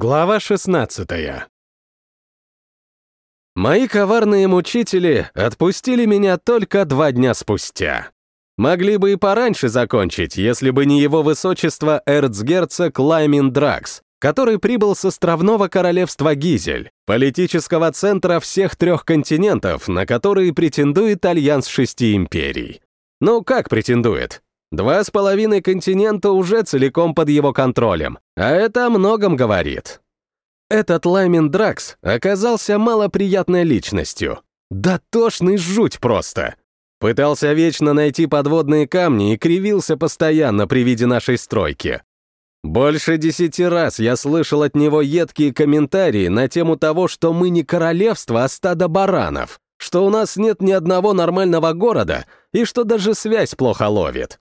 Глава 16 Мои коварные мучители отпустили меня только два дня спустя. Могли бы и пораньше закончить, если бы не его высочество эрцгерцог Лаймин Дракс, который прибыл с островного королевства Гизель, политического центра всех трех континентов, на которые претендует Альянс Шести Империй. Ну, как претендует? Два с половиной континента уже целиком под его контролем, а это о многом говорит. Этот Лаймин Дракс оказался малоприятной личностью. Да тошный жуть просто. Пытался вечно найти подводные камни и кривился постоянно при виде нашей стройки. Больше десяти раз я слышал от него едкие комментарии на тему того, что мы не королевство, а стадо баранов, что у нас нет ни одного нормального города и что даже связь плохо ловит.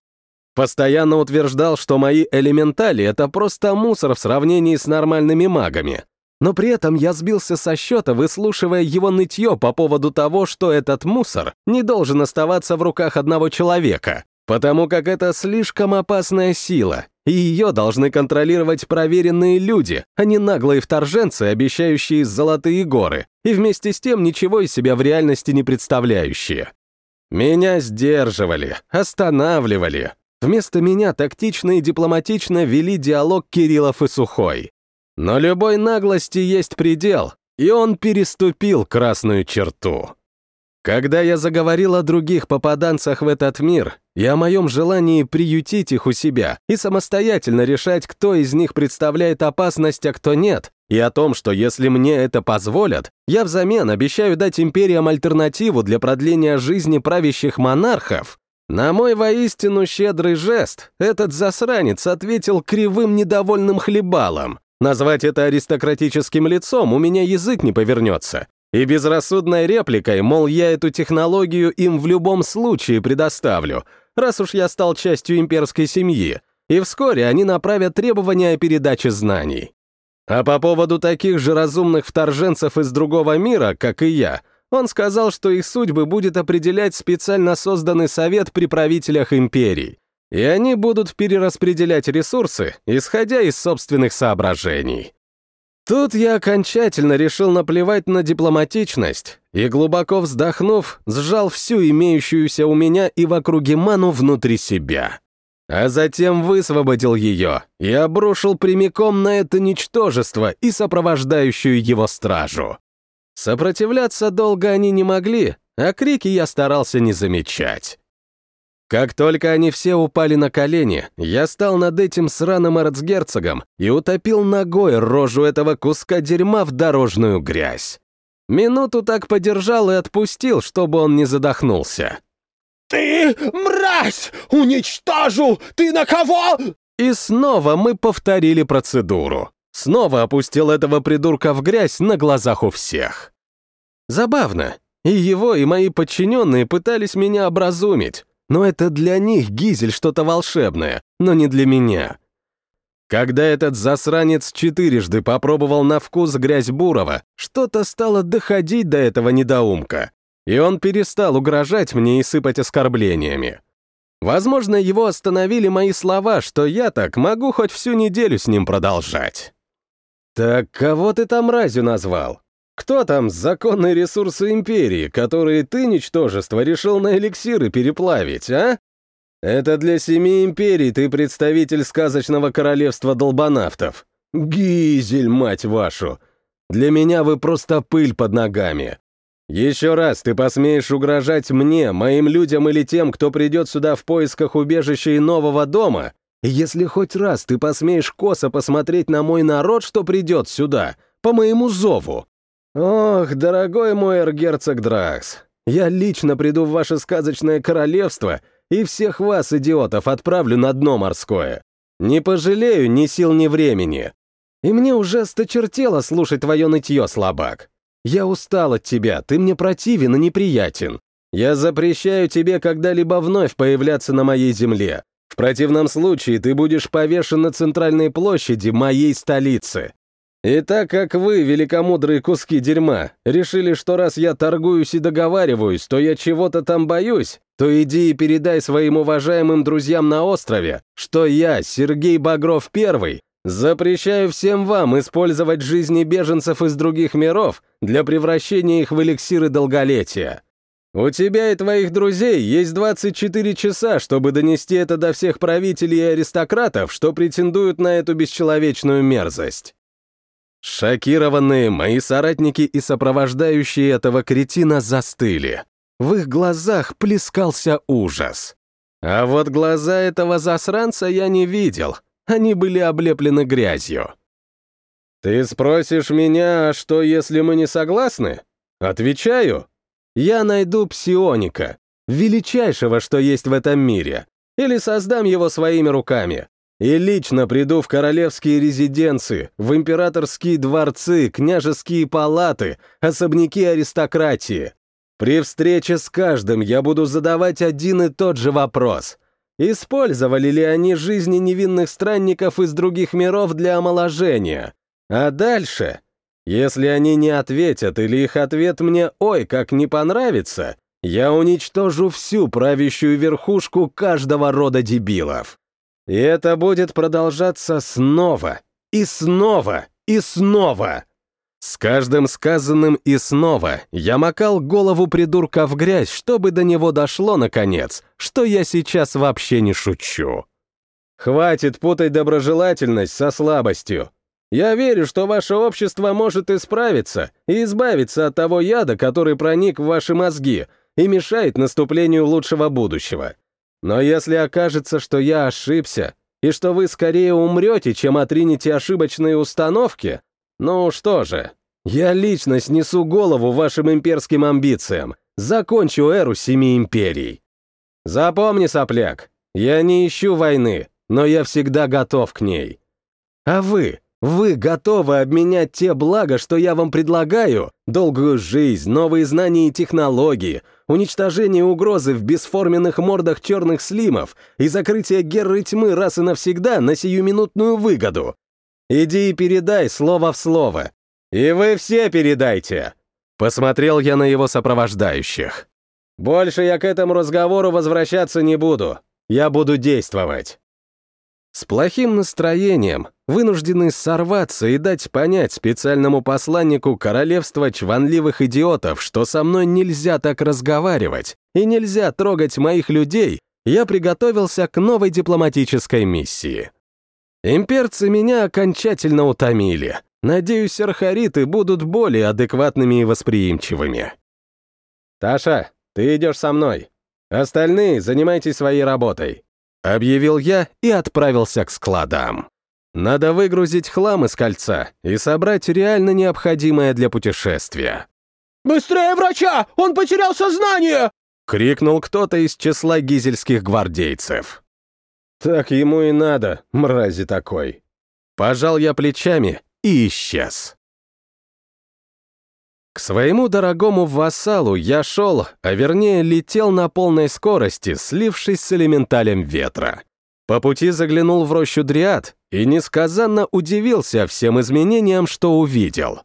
Постоянно утверждал, что мои элементали — это просто мусор в сравнении с нормальными магами. Но при этом я сбился со счета, выслушивая его нытье по поводу того, что этот мусор не должен оставаться в руках одного человека, потому как это слишком опасная сила, и ее должны контролировать проверенные люди, а не наглые вторженцы, обещающие золотые горы, и вместе с тем ничего из себя в реальности не представляющие. Меня сдерживали, останавливали, Вместо меня тактично и дипломатично вели диалог Кириллов и Сухой. Но любой наглости есть предел, и он переступил красную черту. Когда я заговорил о других попаданцах в этот мир и о моем желании приютить их у себя и самостоятельно решать, кто из них представляет опасность, а кто нет, и о том, что если мне это позволят, я взамен обещаю дать империям альтернативу для продления жизни правящих монархов, на мой воистину щедрый жест этот засранец ответил кривым недовольным хлебалом. Назвать это аристократическим лицом у меня язык не повернется. И безрассудной репликой, мол, я эту технологию им в любом случае предоставлю, раз уж я стал частью имперской семьи, и вскоре они направят требования о передаче знаний. А по поводу таких же разумных вторженцев из другого мира, как и я, он сказал, что их судьбы будет определять специально созданный совет при правителях империй, и они будут перераспределять ресурсы, исходя из собственных соображений. Тут я окончательно решил наплевать на дипломатичность и, глубоко вздохнув, сжал всю имеющуюся у меня и в округе ману внутри себя. А затем высвободил ее и обрушил прямиком на это ничтожество и сопровождающую его стражу. Сопротивляться долго они не могли, а крики я старался не замечать. Как только они все упали на колени, я стал над этим сраным эрцгерцогом и утопил ногой рожу этого куска дерьма в дорожную грязь. Минуту так подержал и отпустил, чтобы он не задохнулся. «Ты, мразь! Уничтожу! Ты на кого?» И снова мы повторили процедуру. Снова опустил этого придурка в грязь на глазах у всех. Забавно. И его, и мои подчиненные пытались меня образумить. Но это для них Гизель что-то волшебное, но не для меня. Когда этот засранец четырежды попробовал на вкус грязь Бурова, что-то стало доходить до этого недоумка, и он перестал угрожать мне и сыпать оскорблениями. Возможно, его остановили мои слова, что я так могу хоть всю неделю с ним продолжать. «Так кого ты там разью назвал? Кто там законные ресурсы Империи, которые ты, ничтожество, решил на эликсиры переплавить, а? Это для семи империй ты представитель сказочного королевства долбанавтов. Гизель, мать вашу! Для меня вы просто пыль под ногами. Еще раз ты посмеешь угрожать мне, моим людям или тем, кто придет сюда в поисках убежища и нового дома, если хоть раз ты посмеешь косо посмотреть на мой народ, что придет сюда, по моему зову. Ох, дорогой мой эргерцог Дракс, я лично приду в ваше сказочное королевство и всех вас, идиотов, отправлю на дно морское. Не пожалею ни сил, ни времени. И мне уже сточертело слушать твое нытье, слабак. Я устал от тебя, ты мне противен и неприятен. Я запрещаю тебе когда-либо вновь появляться на моей земле. В противном случае ты будешь повешен на центральной площади моей столицы. И так как вы, великомудрые куски дерьма, решили, что раз я торгуюсь и договариваюсь, то я чего-то там боюсь, то иди и передай своим уважаемым друзьям на острове, что я, Сергей Багров Первый, Запрещаю всем вам использовать жизни беженцев из других миров для превращения их в эликсиры долголетия. У тебя и твоих друзей есть 24 часа, чтобы донести это до всех правителей и аристократов, что претендуют на эту бесчеловечную мерзость. Шокированные мои соратники и сопровождающие этого кретина застыли. В их глазах плескался ужас. А вот глаза этого засранца я не видел, они были облеплены грязью. «Ты спросишь меня, что если мы не согласны?» Отвечаю. Я найду псионика, величайшего, что есть в этом мире, или создам его своими руками. И лично приду в королевские резиденции, в императорские дворцы, княжеские палаты, особняки аристократии. При встрече с каждым я буду задавать один и тот же вопрос. Использовали ли они жизни невинных странников из других миров для омоложения? А дальше, если они не ответят или их ответ мне «Ой, как не понравится», я уничтожу всю правящую верхушку каждого рода дебилов. И это будет продолжаться снова, и снова, и снова. С каждым сказанным и снова я макал голову придурка в грязь, чтобы до него дошло, наконец, что я сейчас вообще не шучу. Хватит путать доброжелательность со слабостью. Я верю, что ваше общество может исправиться и избавиться от того яда, который проник в ваши мозги и мешает наступлению лучшего будущего. Но если окажется, что я ошибся, и что вы скорее умрете, чем отринете ошибочные установки, ну что же, я лично снесу голову вашим имперским амбициям, закончу эру семи империй. Запомни, сопляк, я не ищу войны, но я всегда готов к ней. А вы, вы готовы обменять те блага, что я вам предлагаю, долгую жизнь, новые знания и технологии, уничтожение угрозы в бесформенных мордах черных слимов и закрытие герры тьмы раз и навсегда на сиюминутную выгоду. Иди и передай слово в слово. И вы все передайте. Посмотрел я на его сопровождающих. Больше я к этому разговору возвращаться не буду. Я буду действовать. С плохим настроением, вынужденный сорваться и дать понять специальному посланнику королевства чванливых идиотов, что со мной нельзя так разговаривать и нельзя трогать моих людей, я приготовился к новой дипломатической миссии. Имперцы меня окончательно утомили. Надеюсь, архариты будут более адекватными и восприимчивыми. «Таша, ты идешь со мной. Остальные занимайтесь своей работой», — объявил я и отправился к складам. Надо выгрузить хлам из кольца и собрать реально необходимое для путешествия. «Быстрее врача! Он потерял сознание!» — крикнул кто-то из числа гизельских гвардейцев. «Так ему и надо, мрази такой». Пожал я плечами и исчез. К своему дорогому вассалу я шел, а вернее летел на полной скорости, слившись с элементалем ветра. По пути заглянул в рощу Дриад и несказанно удивился всем изменениям, что увидел.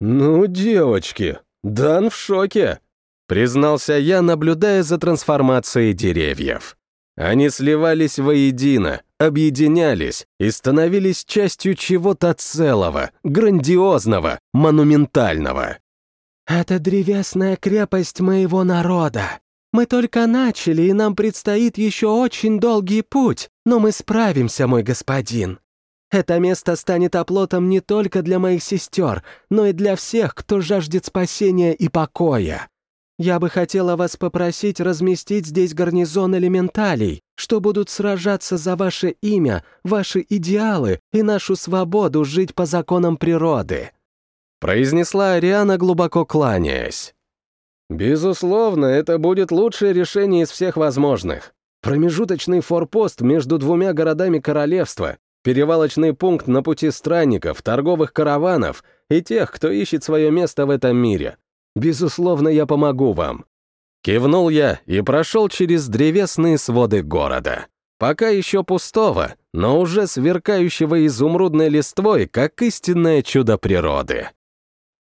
«Ну, девочки, Дан в шоке», — признался я, наблюдая за трансформацией деревьев. Они сливались воедино, объединялись и становились частью чего-то целого, грандиозного, монументального. «Это древесная крепость моего народа. Мы только начали, и нам предстоит еще очень долгий путь, но мы справимся, мой господин. Это место станет оплотом не только для моих сестер, но и для всех, кто жаждет спасения и покоя. Я бы хотела вас попросить разместить здесь гарнизон элементалей, что будут сражаться за ваше имя, ваши идеалы и нашу свободу жить по законам природы», произнесла Ариана, глубоко кланяясь. «Безусловно, это будет лучшее решение из всех возможных. Промежуточный форпост между двумя городами королевства, перевалочный пункт на пути странников, торговых караванов и тех, кто ищет свое место в этом мире. Безусловно, я помогу вам». Кивнул я и прошел через древесные своды города. Пока еще пустого, но уже сверкающего изумрудной листвой, как истинное чудо природы.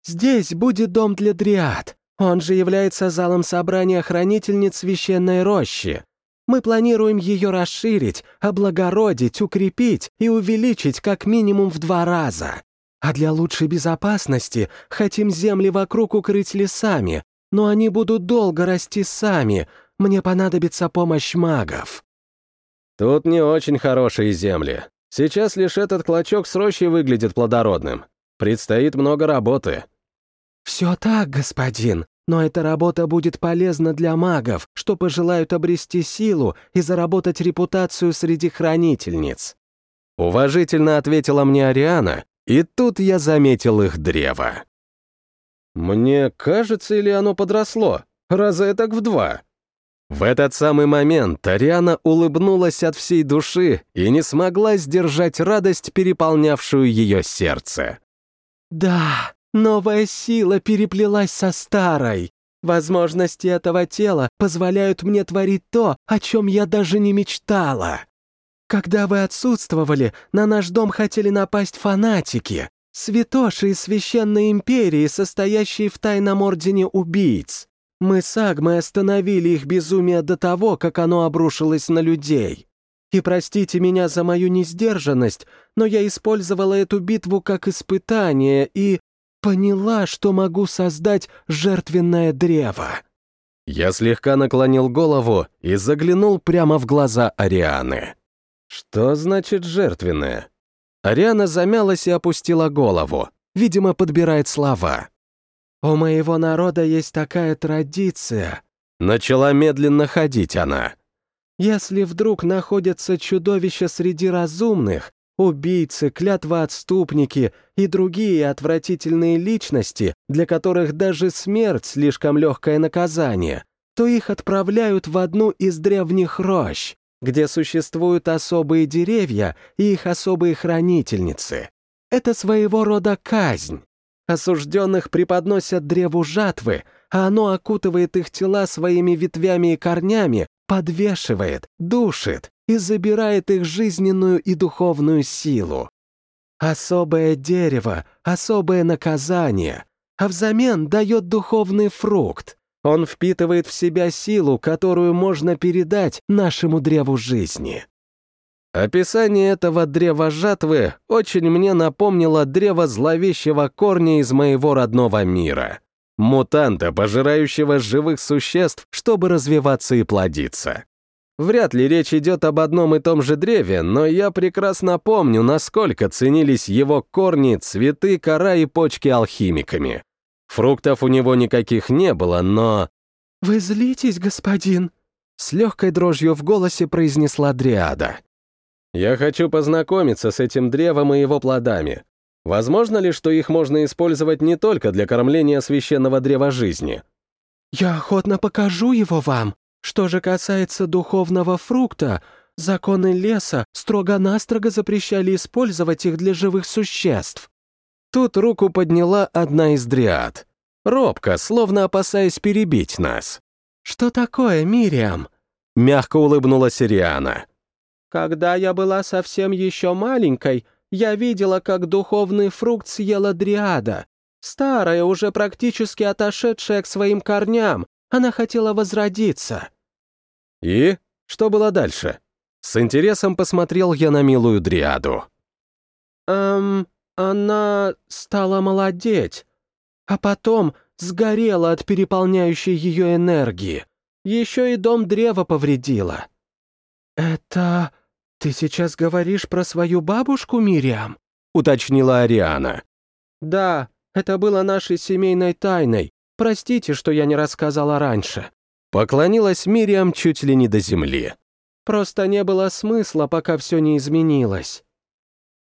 «Здесь будет дом для дриад. Он же является залом собрания хранительниц священной рощи. Мы планируем ее расширить, облагородить, укрепить и увеличить как минимум в два раза. А для лучшей безопасности хотим земли вокруг укрыть лесами, но они будут долго расти сами. Мне понадобится помощь магов». «Тут не очень хорошие земли. Сейчас лишь этот клочок с рощей выглядит плодородным. Предстоит много работы». «Все так, господин, но эта работа будет полезна для магов, что пожелают обрести силу и заработать репутацию среди хранительниц». Уважительно ответила мне Ариана, и тут я заметил их древо. Мне кажется, или оно подросло? Раза так в два. В этот самый момент Ариана улыбнулась от всей души и не смогла сдержать радость, переполнявшую ее сердце. «Да, новая сила переплелась со старой. Возможности этого тела позволяют мне творить то, о чем я даже не мечтала. Когда вы отсутствовали, на наш дом хотели напасть фанатики, святоши из священной империи, состоящие в тайном ордене убийц. Мы с Агмой остановили их безумие до того, как оно обрушилось на людей. И простите меня за мою несдержанность, но я использовала эту битву как испытание и поняла, что могу создать жертвенное древо. Я слегка наклонил голову и заглянул прямо в глаза Арианы. Что значит жертвенное? Ариана замялась и опустила голову. Видимо, подбирает слова. «У моего народа есть такая традиция». Начала медленно ходить она. «Если вдруг находятся чудовища среди разумных, убийцы, клятвоотступники и другие отвратительные личности, для которых даже смерть слишком легкое наказание, то их отправляют в одну из древних рощ где существуют особые деревья и их особые хранительницы. Это своего рода казнь. Осужденных преподносят древу жатвы, а оно окутывает их тела своими ветвями и корнями, подвешивает, душит и забирает их жизненную и духовную силу. Особое дерево, особое наказание, а взамен дает духовный фрукт. Он впитывает в себя силу, которую можно передать нашему древу жизни. Описание этого древа жатвы очень мне напомнило древо зловещего корня из моего родного мира. Мутанта, пожирающего живых существ, чтобы развиваться и плодиться. Вряд ли речь идет об одном и том же древе, но я прекрасно помню, насколько ценились его корни, цветы, кора и почки алхимиками. Фруктов у него никаких не было, но... «Вы злитесь, господин?» С легкой дрожью в голосе произнесла Дриада. «Я хочу познакомиться с этим древом и его плодами. Возможно ли, что их можно использовать не только для кормления священного древа жизни?» «Я охотно покажу его вам. Что же касается духовного фрукта, законы леса строго-настрого запрещали использовать их для живых существ. Тут руку подняла одна из дриад. Робко, словно опасаясь перебить нас. «Что такое, Мириам?» Мягко улыбнулась Ириана. «Когда я была совсем еще маленькой, я видела, как духовный фрукт съела дриада. Старая, уже практически отошедшая к своим корням, она хотела возродиться». «И? Что было дальше?» С интересом посмотрел я на милую дриаду. «Эм, она стала молодеть, а потом сгорела от переполняющей ее энергии. Еще и дом древа повредила. «Это... ты сейчас говоришь про свою бабушку, Мириам?» — уточнила Ариана. «Да, это было нашей семейной тайной. Простите, что я не рассказала раньше». Поклонилась Мириам чуть ли не до земли. «Просто не было смысла, пока все не изменилось».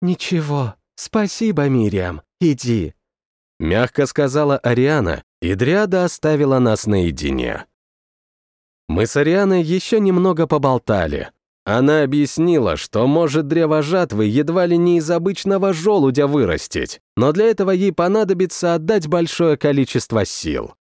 «Ничего, «Спасибо, Мириам, иди», — мягко сказала Ариана, и Дриада оставила нас наедине. Мы с Арианой еще немного поболтали. Она объяснила, что может древо жатвы едва ли не из обычного желудя вырастить, но для этого ей понадобится отдать большое количество сил.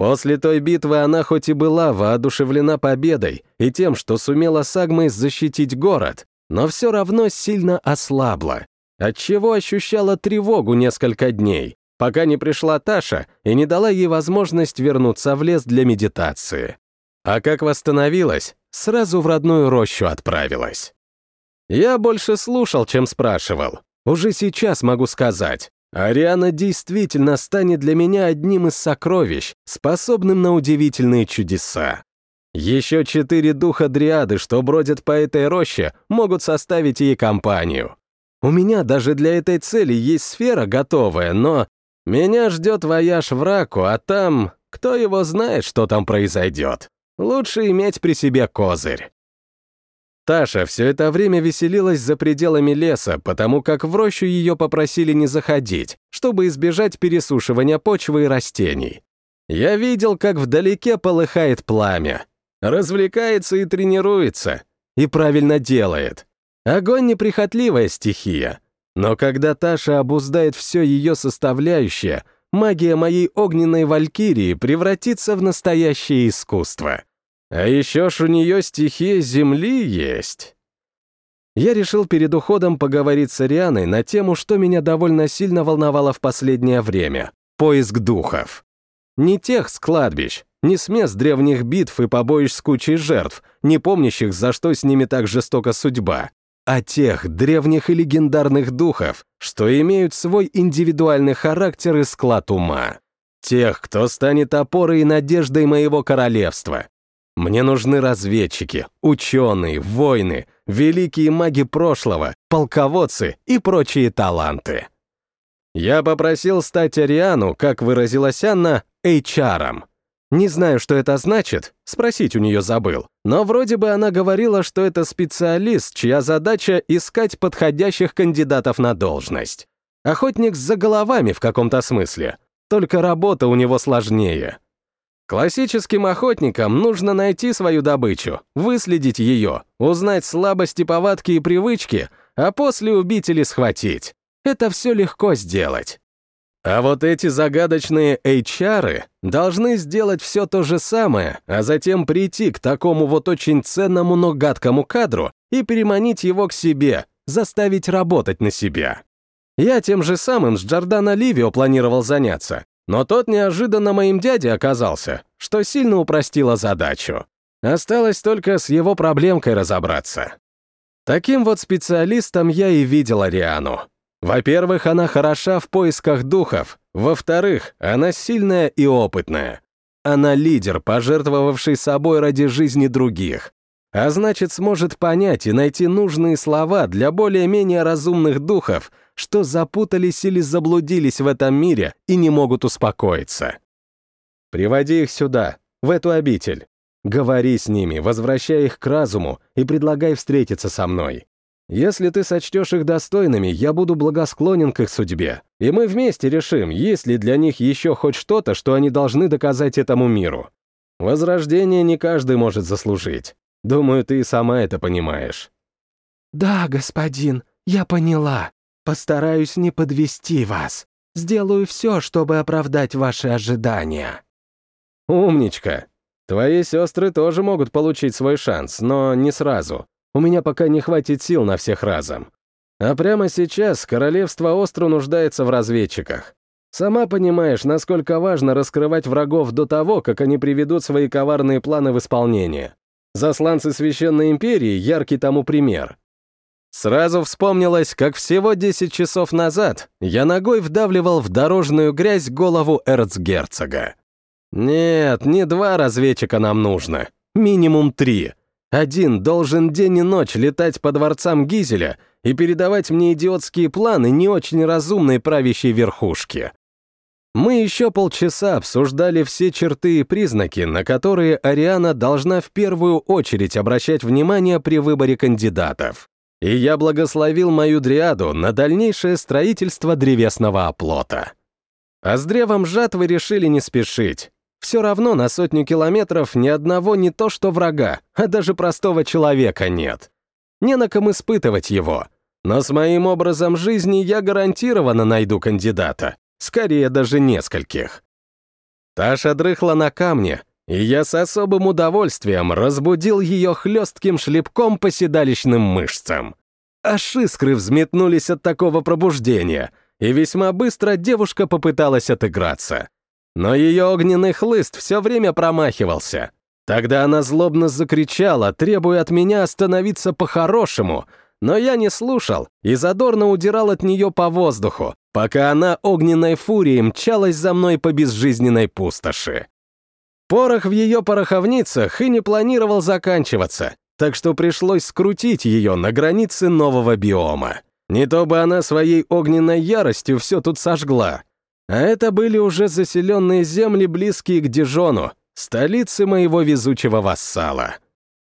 После той битвы она хоть и была воодушевлена победой и тем, что сумела с защитить город, но все равно сильно ослабла отчего ощущала тревогу несколько дней, пока не пришла Таша и не дала ей возможность вернуться в лес для медитации. А как восстановилась, сразу в родную рощу отправилась. Я больше слушал, чем спрашивал. Уже сейчас могу сказать, Ариана действительно станет для меня одним из сокровищ, способным на удивительные чудеса. Еще четыре духа дриады, что бродят по этой роще, могут составить ей компанию. У меня даже для этой цели есть сфера готовая, но меня ждет вояж в Раку, а там кто его знает, что там произойдет. Лучше иметь при себе козырь. Таша все это время веселилась за пределами леса, потому как в рощу ее попросили не заходить, чтобы избежать пересушивания почвы и растений. Я видел, как вдалеке полыхает пламя. Развлекается и тренируется. И правильно делает. Огонь — неприхотливая стихия. Но когда Таша обуздает все ее составляющее, магия моей огненной валькирии превратится в настоящее искусство. А еще ж у нее стихия земли есть. Я решил перед уходом поговорить с Арианой на тему, что меня довольно сильно волновало в последнее время — поиск духов. Не тех с кладбищ, не с мест древних битв и побоищ с кучей жертв, не помнящих, за что с ними так жестока судьба, а тех древних и легендарных духов, что имеют свой индивидуальный характер и склад ума. Тех, кто станет опорой и надеждой моего королевства, мне нужны разведчики, ученые, воины, великие маги прошлого, полководцы и прочие таланты. Я попросил стать Ариану, как выразилась Анна, HR-ом. Не знаю, что это значит, спросить у нее забыл, но вроде бы она говорила, что это специалист, чья задача — искать подходящих кандидатов на должность. Охотник за головами в каком-то смысле, только работа у него сложнее. Классическим охотникам нужно найти свою добычу, выследить ее, узнать слабости, повадки и привычки, а после убить или схватить. Это все легко сделать. А вот эти загадочные HR должны сделать все то же самое, а затем прийти к такому вот очень ценному, но гадкому кадру и переманить его к себе, заставить работать на себя. Я тем же самым с Джордано Ливио планировал заняться, но тот неожиданно моим дядей оказался, что сильно упростило задачу. Осталось только с его проблемкой разобраться. Таким вот специалистом я и видел Ариану. Во-первых, она хороша в поисках духов. Во-вторых, она сильная и опытная. Она лидер, пожертвовавший собой ради жизни других. А значит, сможет понять и найти нужные слова для более-менее разумных духов, что запутались или заблудились в этом мире и не могут успокоиться. Приводи их сюда, в эту обитель. Говори с ними, возвращай их к разуму и предлагай встретиться со мной. Если ты сочтешь их достойными, я буду благосклонен к их судьбе, и мы вместе решим, есть ли для них еще хоть что-то, что они должны доказать этому миру. Возрождение не каждый может заслужить. Думаю, ты и сама это понимаешь». «Да, господин, я поняла», Постараюсь не подвести вас. Сделаю все, чтобы оправдать ваши ожидания». «Умничка. Твои сестры тоже могут получить свой шанс, но не сразу. У меня пока не хватит сил на всех разом. А прямо сейчас королевство остро нуждается в разведчиках. Сама понимаешь, насколько важно раскрывать врагов до того, как они приведут свои коварные планы в исполнение. Засланцы Священной Империи — яркий тому пример. Сразу вспомнилось, как всего 10 часов назад я ногой вдавливал в дорожную грязь голову эрцгерцога. Нет, не два разведчика нам нужно. Минимум три. Один должен день и ночь летать по дворцам Гизеля и передавать мне идиотские планы не очень разумной правящей верхушки. Мы еще полчаса обсуждали все черты и признаки, на которые Ариана должна в первую очередь обращать внимание при выборе кандидатов и я благословил мою дриаду на дальнейшее строительство древесного оплота. А с древом жатвы решили не спешить. Все равно на сотню километров ни одного не то что врага, а даже простого человека нет. Не на ком испытывать его. Но с моим образом жизни я гарантированно найду кандидата. Скорее, даже нескольких. Таша дрыхла на камне, и я с особым удовольствием разбудил ее хлестким шлепком по седалищным мышцам. Аж искры взметнулись от такого пробуждения, и весьма быстро девушка попыталась отыграться. Но ее огненный хлыст все время промахивался. Тогда она злобно закричала, требуя от меня остановиться по-хорошему, но я не слушал и задорно удирал от нее по воздуху, пока она огненной фурией мчалась за мной по безжизненной пустоши. Порох в ее пороховницах и не планировал заканчиваться, так что пришлось скрутить ее на границе нового биома. Не то бы она своей огненной яростью все тут сожгла. А это были уже заселенные земли, близкие к Дижону, столице моего везучего вассала.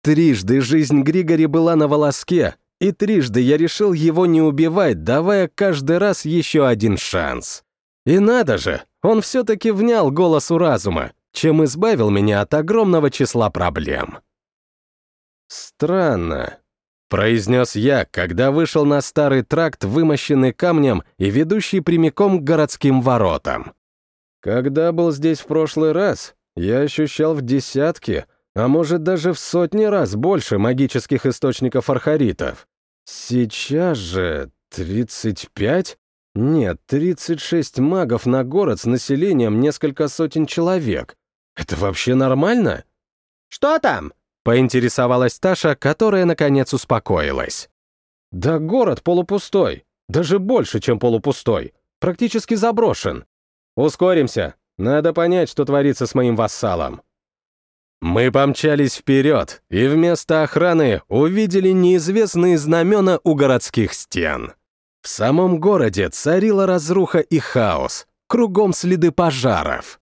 Трижды жизнь Григори была на волоске, и трижды я решил его не убивать, давая каждый раз еще один шанс. И надо же, он все-таки внял голосу разума, чем избавил меня от огромного числа проблем. «Странно», — произнес я, когда вышел на старый тракт, вымощенный камнем и ведущий прямиком к городским воротам. «Когда был здесь в прошлый раз, я ощущал в десятки, а может даже в сотни раз больше магических источников архаритов. Сейчас же 35? Нет, 36 магов на город с населением несколько сотен человек. Это вообще нормально?» «Что там?» Поинтересовалась Таша, которая, наконец, успокоилась. «Да город полупустой. Даже больше, чем полупустой. Практически заброшен. Ускоримся. Надо понять, что творится с моим вассалом». Мы помчались вперед, и вместо охраны увидели неизвестные знамена у городских стен. В самом городе царила разруха и хаос, кругом следы пожаров.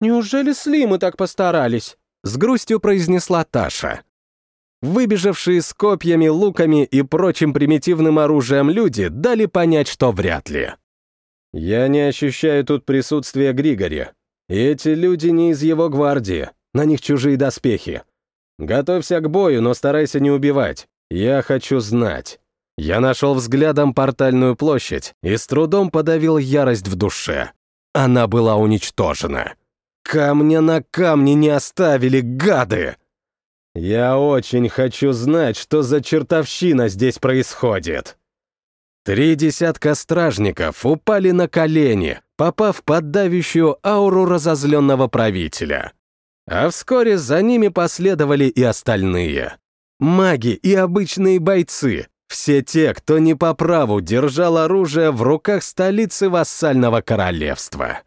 «Неужели слимы так постарались?» с грустью произнесла Таша. Выбежавшие с копьями, луками и прочим примитивным оружием люди дали понять, что вряд ли. «Я не ощущаю тут присутствия Григори. Эти люди не из его гвардии, на них чужие доспехи. Готовься к бою, но старайся не убивать. Я хочу знать». Я нашел взглядом портальную площадь и с трудом подавил ярость в душе. Она была уничтожена. Камня на камне не оставили, гады! Я очень хочу знать, что за чертовщина здесь происходит. Три десятка стражников упали на колени, попав под давящую ауру разозленного правителя. А вскоре за ними последовали и остальные. Маги и обычные бойцы, все те, кто не по праву держал оружие в руках столицы вассального королевства.